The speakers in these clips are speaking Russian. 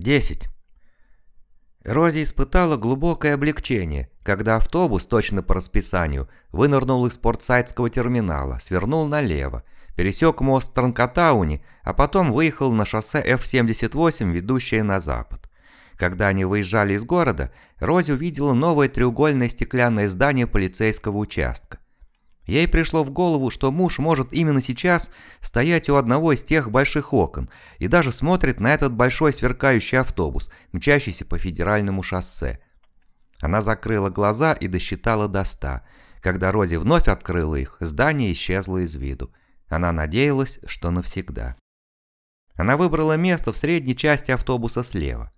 10. Рози испытала глубокое облегчение, когда автобус, точно по расписанию, вынырнул из портсайдского терминала, свернул налево, пересек мост Транкотауни, а потом выехал на шоссе F-78, ведущее на запад. Когда они выезжали из города, Рози увидела новое треугольное стеклянное здание полицейского участка. Ей пришло в голову, что муж может именно сейчас стоять у одного из тех больших окон и даже смотрит на этот большой сверкающий автобус, мчащийся по федеральному шоссе. Она закрыла глаза и досчитала до ста. Когда Рози вновь открыла их, здание исчезло из виду. Она надеялась, что навсегда. Она выбрала место в средней части автобуса слева.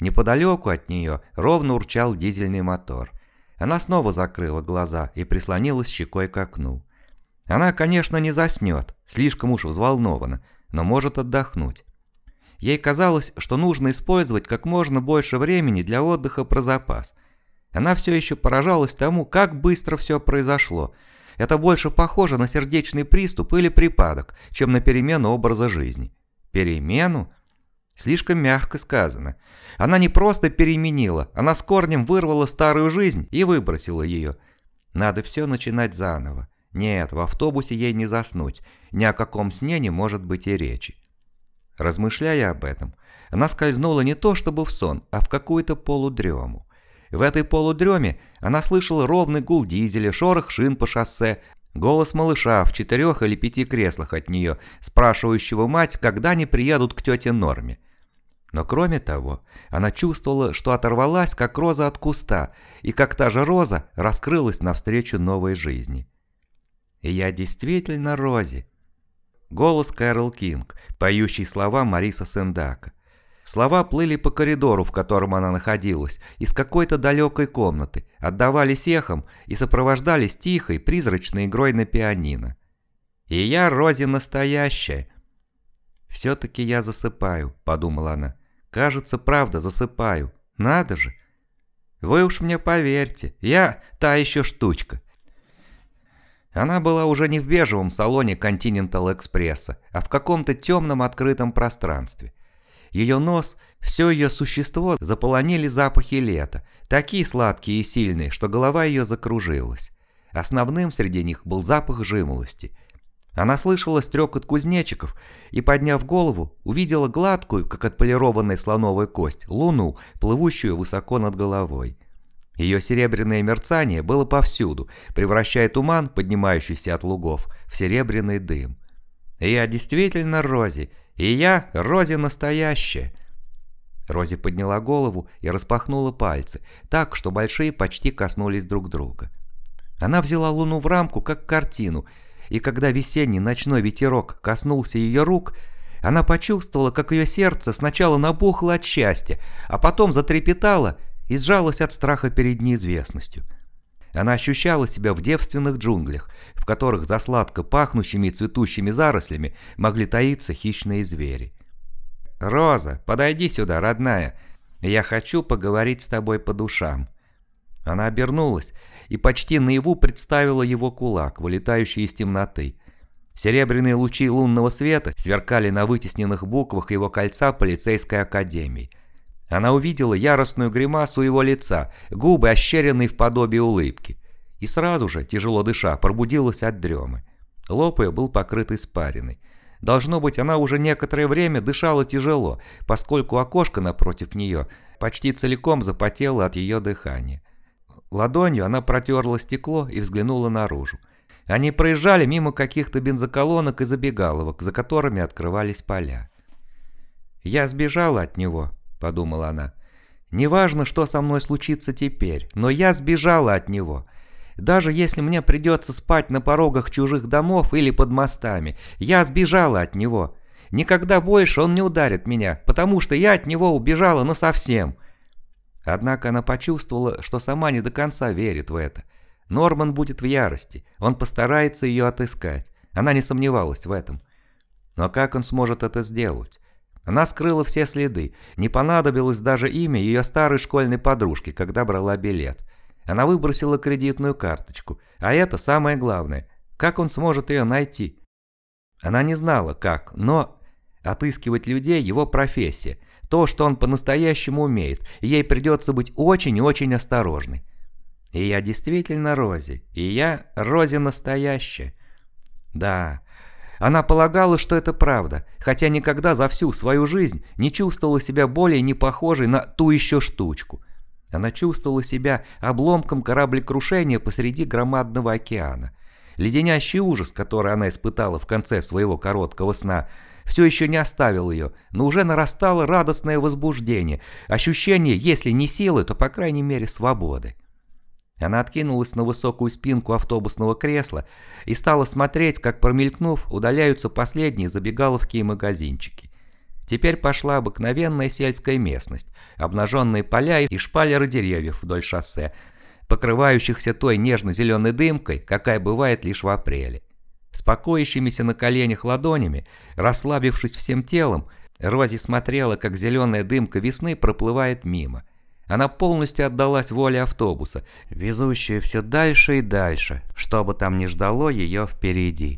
Неподалеку от нее ровно урчал дизельный мотор. Она снова закрыла глаза и прислонилась щекой к окну. Она, конечно, не заснет, слишком уж взволнована, но может отдохнуть. Ей казалось, что нужно использовать как можно больше времени для отдыха про запас. Она все еще поражалась тому, как быстро все произошло. Это больше похоже на сердечный приступ или припадок, чем на перемену образа жизни. Перемену? Слишком мягко сказано. Она не просто переменила, она с корнем вырвала старую жизнь и выбросила ее. Надо все начинать заново. Нет, в автобусе ей не заснуть. Ни о каком сне не может быть и речи. Размышляя об этом, она скользнула не то чтобы в сон, а в какую-то полудрему. В этой полудреме она слышала ровный гул дизеля, шорох шин по шоссе, голос малыша в четырех или пяти креслах от нее, спрашивающего мать, когда они приедут к тете Норме. Но кроме того, она чувствовала, что оторвалась, как роза от куста, и как та же роза раскрылась навстречу новой жизни. И я действительно Рози. Голос Кэрол Кинг, поющий слова Мариса Сендака. Слова плыли по коридору, в котором она находилась, из какой-то далекой комнаты, отдавались эхом и сопровождались тихой, призрачной игрой на пианино. «И я Рози настоящая», «Все-таки я засыпаю», — подумала она. «Кажется, правда, засыпаю. Надо же!» «Вы уж мне поверьте, я та еще штучка». Она была уже не в бежевом салоне Continental Экспресса, а в каком-то темном открытом пространстве. Ее нос, все ее существо заполонили запахи лета, такие сладкие и сильные, что голова ее закружилась. Основным среди них был запах жимолости – она слышала стрекот кузнечиков и, подняв голову, увидела гладкую, как отполированная слоновая кость, луну, плывущую высоко над головой. Ее серебряное мерцание было повсюду, превращая туман, поднимающийся от лугов, в серебряный дым. «Я действительно Рози, и я Рози настоящая!» Рози подняла голову и распахнула пальцы, так, что большие почти коснулись друг друга. Она взяла луну в рамку, как картину, и когда весенний ночной ветерок коснулся ее рук, она почувствовала, как ее сердце сначала набухло от счастья, а потом затрепетало и сжалось от страха перед неизвестностью. Она ощущала себя в девственных джунглях, в которых за сладко пахнущими и цветущими зарослями могли таиться хищные звери. «Роза, подойди сюда, родная. Я хочу поговорить с тобой по душам». Она обернулась и почти наяву представила его кулак, вылетающий из темноты. Серебряные лучи лунного света сверкали на вытесненных буквах его кольца полицейской академии. Она увидела яростную гримасу его лица, губы ощеренные в подобие улыбки. И сразу же, тяжело дыша, пробудилась от дремы. Лоб ее был покрыт испариной. Должно быть, она уже некоторое время дышала тяжело, поскольку окошко напротив нее почти целиком запотело от ее дыхания. Ладонью она протерла стекло и взглянула наружу. Они проезжали мимо каких-то бензоколонок и забегаловок, за которыми открывались поля. «Я сбежала от него», — подумала она. «Неважно, что со мной случится теперь, но я сбежала от него. Даже если мне придется спать на порогах чужих домов или под мостами, я сбежала от него. Никогда больше он не ударит меня, потому что я от него убежала насовсем. Однако она почувствовала, что сама не до конца верит в это. Норман будет в ярости, он постарается ее отыскать. Она не сомневалась в этом. Но как он сможет это сделать? Она скрыла все следы, не понадобилось даже имя ее старой школьной подружки, когда брала билет. Она выбросила кредитную карточку, а это самое главное. Как он сможет ее найти? Она не знала, как, но отыскивать людей – его профессия, То, что он по-настоящему умеет, и ей придется быть очень и очень осторожной. И я действительно Рози, и я Рози настоящая. Да, она полагала, что это правда, хотя никогда за всю свою жизнь не чувствовала себя более не похожей на ту еще штучку. Она чувствовала себя обломком кораблекрушения посреди громадного океана. Леденящий ужас, который она испытала в конце своего короткого сна, все еще не оставил ее, но уже нарастало радостное возбуждение, ощущение, если не силы, то по крайней мере свободы. Она откинулась на высокую спинку автобусного кресла и стала смотреть, как, промелькнув, удаляются последние забегаловки и магазинчики. Теперь пошла обыкновенная сельская местность, обнаженные поля и шпалеры деревьев вдоль шоссе, покрывающихся той нежно-зеленой дымкой, какая бывает лишь в апреле. Спокоящимися на коленях ладонями, расслабившись всем телом, Рози смотрела, как зеленая дымка весны проплывает мимо – она полностью отдалась воле автобуса, везущей все дальше и дальше, что бы там ни ждало ее впереди.